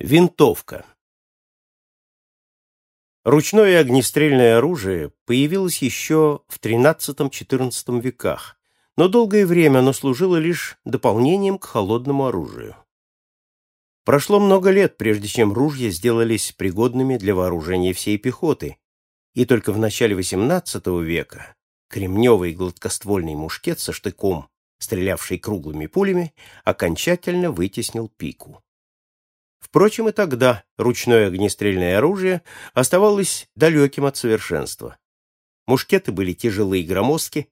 Винтовка. Ручное огнестрельное оружие появилось еще в XIII-XIV веках, но долгое время оно служило лишь дополнением к холодному оружию. Прошло много лет, прежде чем ружья сделались пригодными для вооружения всей пехоты, и только в начале XVIII века кремневый гладкоствольный мушкет со штыком, стрелявший круглыми пулями, окончательно вытеснил пику. Впрочем, и тогда ручное огнестрельное оружие оставалось далеким от совершенства. Мушкеты были тяжелые и громоздки,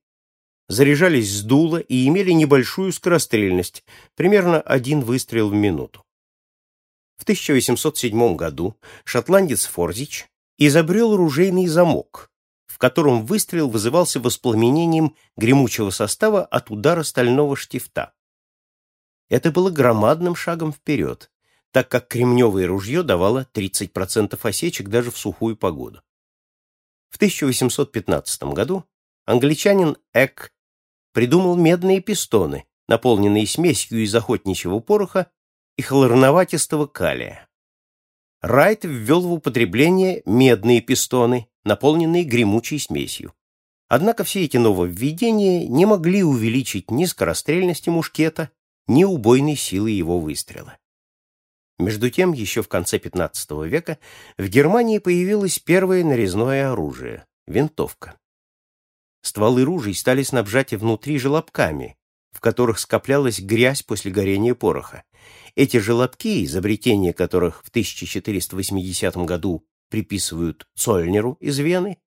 заряжались с дула и имели небольшую скорострельность, примерно один выстрел в минуту. В 1807 году шотландец Форзич изобрел ружейный замок, в котором выстрел вызывался воспламенением гремучего состава от удара стального штифта. Это было громадным шагом вперед, так как кремневое ружье давало 30% осечек даже в сухую погоду. В 1815 году англичанин Эк придумал медные пистоны, наполненные смесью из охотничьего пороха и хлорноватистого калия. Райт ввел в употребление медные пистоны, наполненные гремучей смесью. Однако все эти нововведения не могли увеличить ни скорострельности мушкета, ни убойной силы его выстрела. Между тем, еще в конце XV века в Германии появилось первое нарезное оружие — винтовка. Стволы ружей стали снабжать внутри желобками, в которых скоплялась грязь после горения пороха. Эти желобки, изобретение которых в 1480 году приписывают Цольнеру из Вены,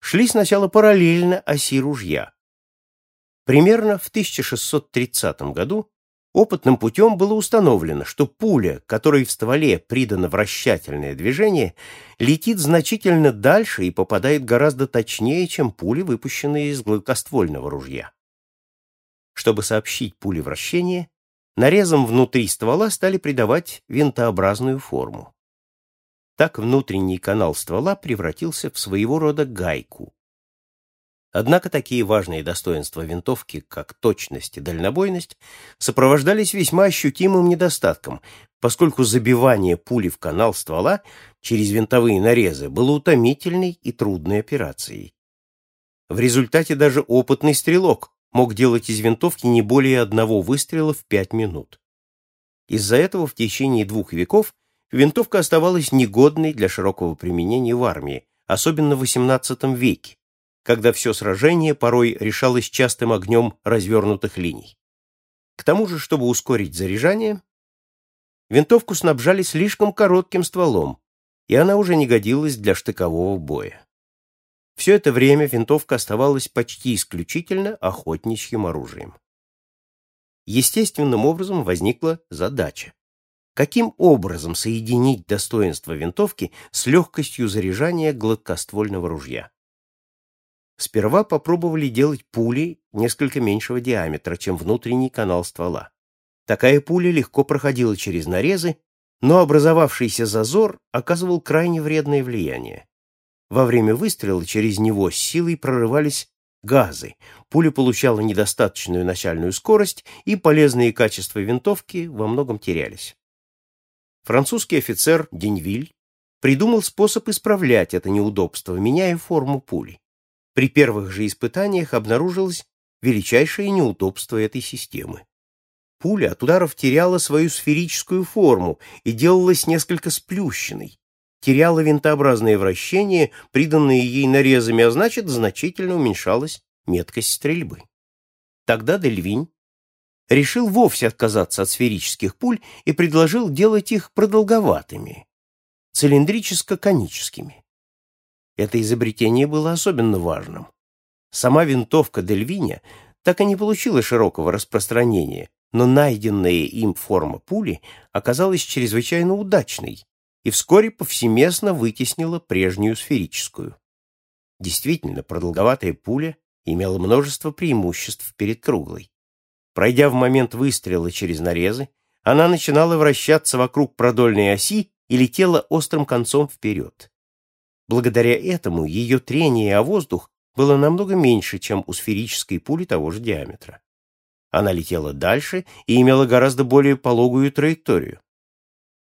шли сначала параллельно оси ружья. Примерно в 1630 году Опытным путем было установлено, что пуля, которой в стволе придано вращательное движение, летит значительно дальше и попадает гораздо точнее, чем пули, выпущенные из гладкоствольного ружья. Чтобы сообщить пуле вращение, нарезом внутри ствола стали придавать винтообразную форму. Так внутренний канал ствола превратился в своего рода гайку. Однако такие важные достоинства винтовки, как точность и дальнобойность, сопровождались весьма ощутимым недостатком, поскольку забивание пули в канал ствола через винтовые нарезы было утомительной и трудной операцией. В результате даже опытный стрелок мог делать из винтовки не более одного выстрела в пять минут. Из-за этого в течение двух веков винтовка оставалась негодной для широкого применения в армии, особенно в XVIII веке, когда все сражение порой решалось частым огнем развернутых линий. К тому же, чтобы ускорить заряжание, винтовку снабжали слишком коротким стволом, и она уже не годилась для штыкового боя. Все это время винтовка оставалась почти исключительно охотничьим оружием. Естественным образом возникла задача. Каким образом соединить достоинство винтовки с легкостью заряжания гладкоствольного ружья? Сперва попробовали делать пули несколько меньшего диаметра, чем внутренний канал ствола. Такая пуля легко проходила через нарезы, но образовавшийся зазор оказывал крайне вредное влияние. Во время выстрела через него с силой прорывались газы, пуля получала недостаточную начальную скорость, и полезные качества винтовки во многом терялись. Французский офицер Деньвиль придумал способ исправлять это неудобство, меняя форму пули. При первых же испытаниях обнаружилось величайшее неудобство этой системы. Пуля от ударов теряла свою сферическую форму и делалась несколько сплющенной, теряла винтообразное вращение, приданное ей нарезами, а значит, значительно уменьшалась меткость стрельбы. Тогда Дельвинь решил вовсе отказаться от сферических пуль и предложил делать их продолговатыми, цилиндрическо-коническими. Это изобретение было особенно важным. Сама винтовка Дельвиня так и не получила широкого распространения, но найденная им форма пули оказалась чрезвычайно удачной и вскоре повсеместно вытеснила прежнюю сферическую. Действительно, продолговатая пуля имела множество преимуществ перед круглой. Пройдя в момент выстрела через нарезы, она начинала вращаться вокруг продольной оси и летела острым концом вперед. Благодаря этому ее трение о воздух было намного меньше, чем у сферической пули того же диаметра. Она летела дальше и имела гораздо более пологую траекторию.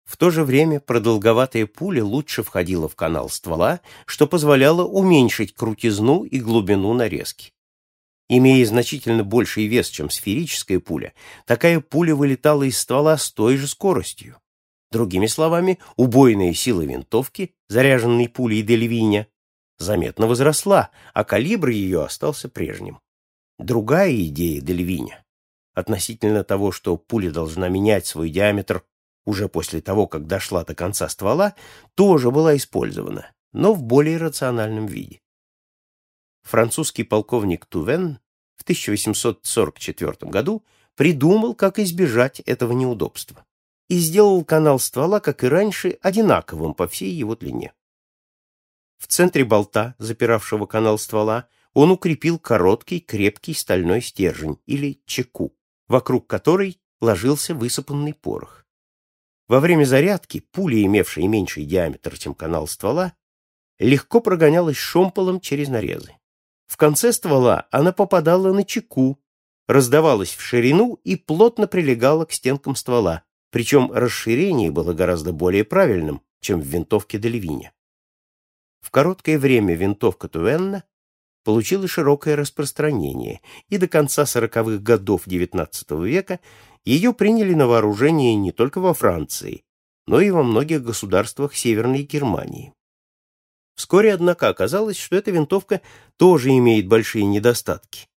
В то же время продолговатая пуля лучше входила в канал ствола, что позволяло уменьшить крутизну и глубину нарезки. Имея значительно больший вес, чем сферическая пуля, такая пуля вылетала из ствола с той же скоростью. Другими словами, убойная сила винтовки, заряженной пулей Дельвиня, заметно возросла, а калибр ее остался прежним. Другая идея Дельвиня относительно того, что пуля должна менять свой диаметр уже после того, как дошла до конца ствола, тоже была использована, но в более рациональном виде. Французский полковник Тувен в 1844 году придумал, как избежать этого неудобства, и сделал канал ствола, как и раньше, одинаковым по всей его длине. В центре болта, запиравшего канал ствола, он укрепил короткий, крепкий стальной стержень, или чеку, вокруг которой ложился высыпанный порох. Во время зарядки пуля, имевшая меньший диаметр, чем канал ствола, легко прогонялась шомполом через нарезы. В конце ствола она попадала на чеку, раздавалась в ширину и плотно прилегала к стенкам ствола, причем расширение было гораздо более правильным, чем в винтовке Дельвиня. В короткое время винтовка Туэнна получила широкое распространение, и до конца сороковых годов XIX века ее приняли на вооружение не только во Франции, но и во многих государствах Северной Германии. Вскоре, однако, оказалось, что эта винтовка тоже имеет большие недостатки.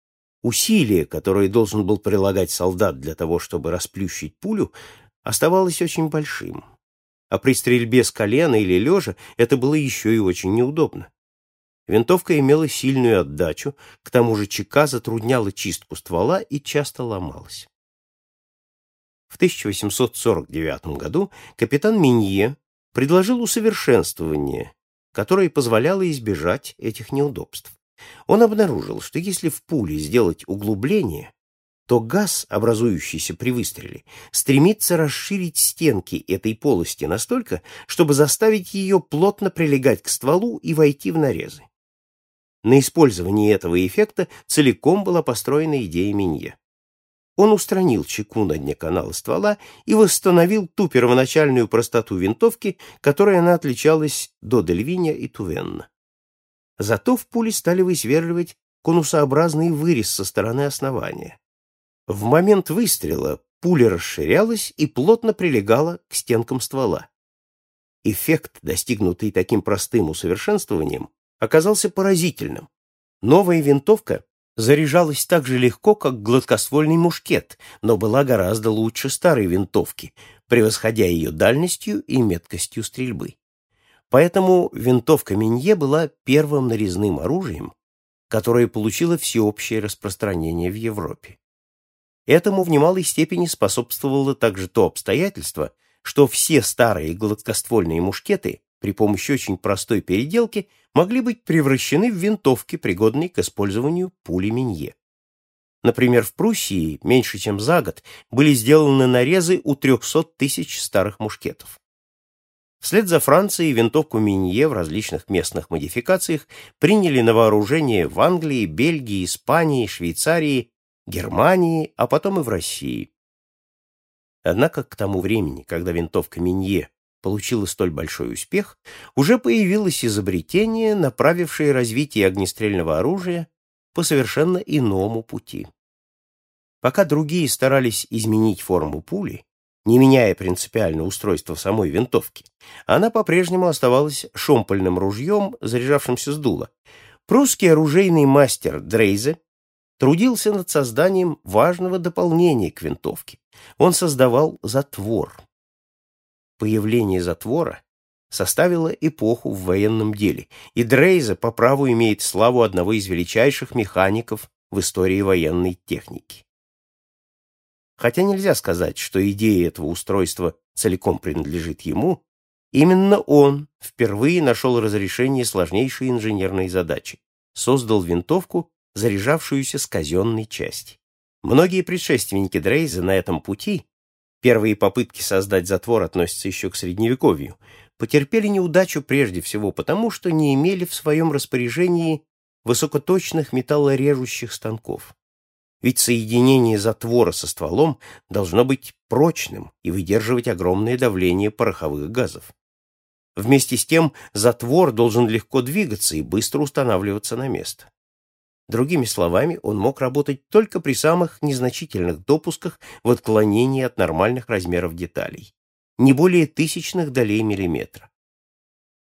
Усилие, которое должен был прилагать солдат для того, чтобы расплющить пулю, оставалось очень большим. А при стрельбе с колена или лежа это было еще и очень неудобно. Винтовка имела сильную отдачу, к тому же чека затрудняла чистку ствола и часто ломалась. В 1849 году капитан Минье предложил усовершенствование, которое позволяло избежать этих неудобств. Он обнаружил, что если в пуле сделать углубление, то газ, образующийся при выстреле, стремится расширить стенки этой полости настолько, чтобы заставить ее плотно прилегать к стволу и войти в нарезы. На использовании этого эффекта целиком была построена идея Минье. Он устранил чеку на дне канала ствола и восстановил ту первоначальную простоту винтовки, которой она отличалась до Дельвиня и Тувенна. Зато в пуле стали высверливать конусообразный вырез со стороны основания. В момент выстрела пуля расширялась и плотно прилегала к стенкам ствола. Эффект, достигнутый таким простым усовершенствованием, оказался поразительным. Новая винтовка заряжалась так же легко, как гладкоствольный мушкет, но была гораздо лучше старой винтовки, превосходя ее дальностью и меткостью стрельбы. Поэтому винтовка Минье была первым нарезным оружием, которое получило всеобщее распространение в Европе. Этому в немалой степени способствовало также то обстоятельство, что все старые гладкоствольные мушкеты при помощи очень простой переделки могли быть превращены в винтовки, пригодные к использованию пули Минье. Например, в Пруссии меньше чем за год были сделаны нарезы у 300 тысяч старых мушкетов. Вслед за Францией винтовку Минье в различных местных модификациях приняли на вооружение в Англии, Бельгии, Испании, Швейцарии, Германии, а потом и в России. Однако к тому времени, когда винтовка Минье получила столь большой успех, уже появилось изобретение, направившее развитие огнестрельного оружия по совершенно иному пути. Пока другие старались изменить форму пули, не меняя принципиально устройство самой винтовки, она по-прежнему оставалась шомпольным ружьем, заряжавшимся с дула. Прусский оружейный мастер Дрейзе трудился над созданием важного дополнения к винтовке. Он создавал затвор появление затвора составило эпоху в военном деле, и Дрейза по праву имеет славу одного из величайших механиков в истории военной техники. Хотя нельзя сказать, что идея этого устройства целиком принадлежит ему, именно он впервые нашел разрешение сложнейшей инженерной задачи, создал винтовку, заряжавшуюся с казенной части. Многие предшественники Дрейза на этом пути первые попытки создать затвор относятся еще к Средневековью, потерпели неудачу прежде всего потому, что не имели в своем распоряжении высокоточных металлорежущих станков. ведь соединение затвора со стволом должно быть прочным и выдерживать огромное давление пороховых газов. Вместе с тем затвор должен легко двигаться и быстро устанавливаться на место. Другими словами, он мог работать только при самых незначительных допусках в отклонении от нормальных размеров деталей, не более тысячных долей миллиметра.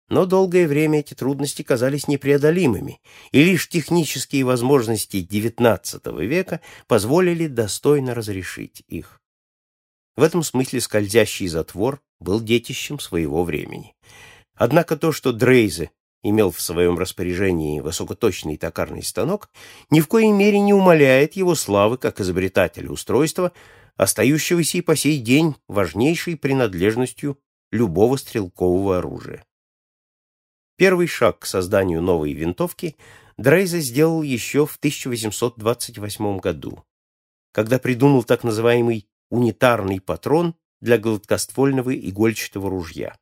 Но долгое время эти трудности казались непреодолимыми, и лишь технические возможности XIX века позволили достойно разрешить их. В этом смысле скользящий затвор был детищем своего времени. Однако то, что Дрейзе имел в своем распоряжении высокоточный токарный станок, ни в коей мере не умаляет его славы как изобретателя устройства, остающегося и по сей день важнейшей принадлежностью любого стрелкового оружия. Первый шаг к созданию новой винтовки Дрейзе сделал еще в 1828 году, когда придумал так называемый унитарный патрон для гладкоствольного игольчатого ружья.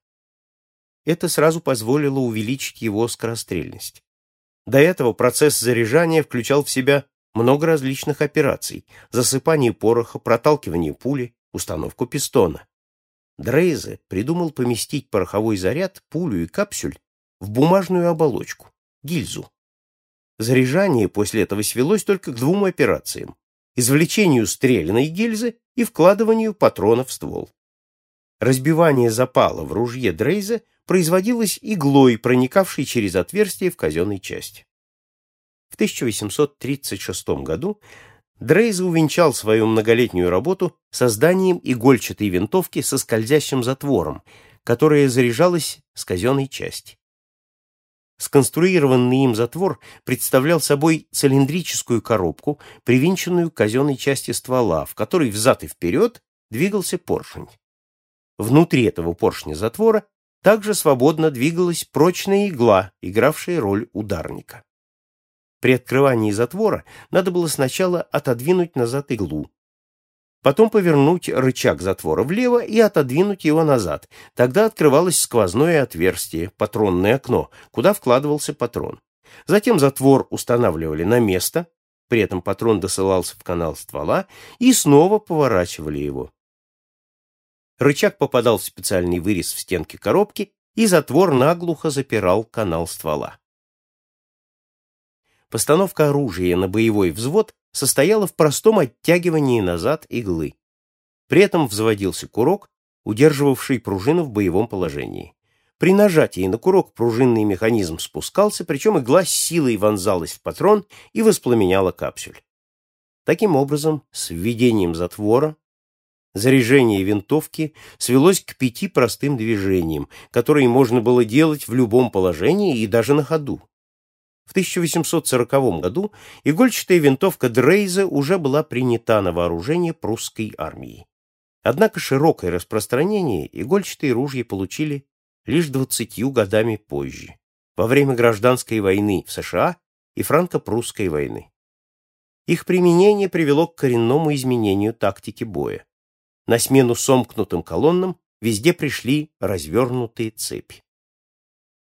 Это сразу позволило увеличить его скорострельность. До этого процесс заряжания включал в себя много различных операций – засыпание пороха, проталкивание пули, установку пистона. Дрейзе придумал поместить пороховой заряд, пулю и капсюль в бумажную оболочку – гильзу. Заряжание после этого свелось только к двум операциям – извлечению стрелянной гильзы и вкладыванию патрона в ствол. Разбивание запала в ружье Дрейза производилось иглой, проникавшей через отверстие в казенной части. В 1836 году Дрейз увенчал свою многолетнюю работу созданием игольчатой винтовки со скользящим затвором, которая заряжалась с казенной части. Сконструированный им затвор представлял собой цилиндрическую коробку, привинченную к казенной части ствола, в которой взад и вперед двигался поршень. Внутри этого поршня затвора также свободно двигалась прочная игла, игравшая роль ударника. При открывании затвора надо было сначала отодвинуть назад иглу, потом повернуть рычаг затвора влево и отодвинуть его назад. Тогда открывалось сквозное отверстие, патронное окно, куда вкладывался патрон. Затем затвор устанавливали на место, при этом патрон досылался в канал ствола и снова поворачивали его. Рычаг попадал в специальный вырез в стенке коробки, и затвор наглухо запирал канал ствола. Постановка оружия на боевой взвод состояла в простом оттягивании назад иглы. При этом взводился курок, удерживавший пружину в боевом положении. При нажатии на курок пружинный механизм спускался, причем игла с силой вонзалась в патрон и воспламеняла капсюль. Таким образом, с введением затвора Заряжение винтовки свелось к пяти простым движениям, которые можно было делать в любом положении и даже на ходу. В 1840 году игольчатая винтовка Дрейза уже была принята на вооружение прусской армии. Однако широкое распространение игольчатые ружья получили лишь двадцатью годами позже, во время гражданской войны в США и франко-прусской войны. Их применение привело к коренному изменению тактики боя. На смену сомкнутым колоннам везде пришли развернутые цепи.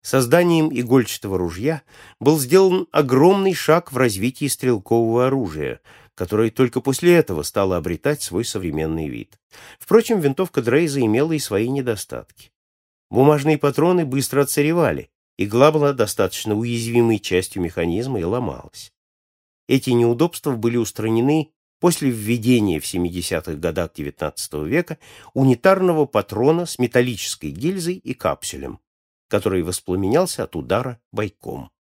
Созданием игольчатого ружья был сделан огромный шаг в развитии стрелкового оружия, которое только после этого стало обретать свой современный вид. Впрочем, винтовка Дрейза имела и свои недостатки. Бумажные патроны быстро отсыревали, игла была достаточно уязвимой частью механизма и ломалась. Эти неудобства были устранены после введения в 70-х годах XIX века унитарного патрона с металлической гильзой и капсулем, который воспламенялся от удара бойком.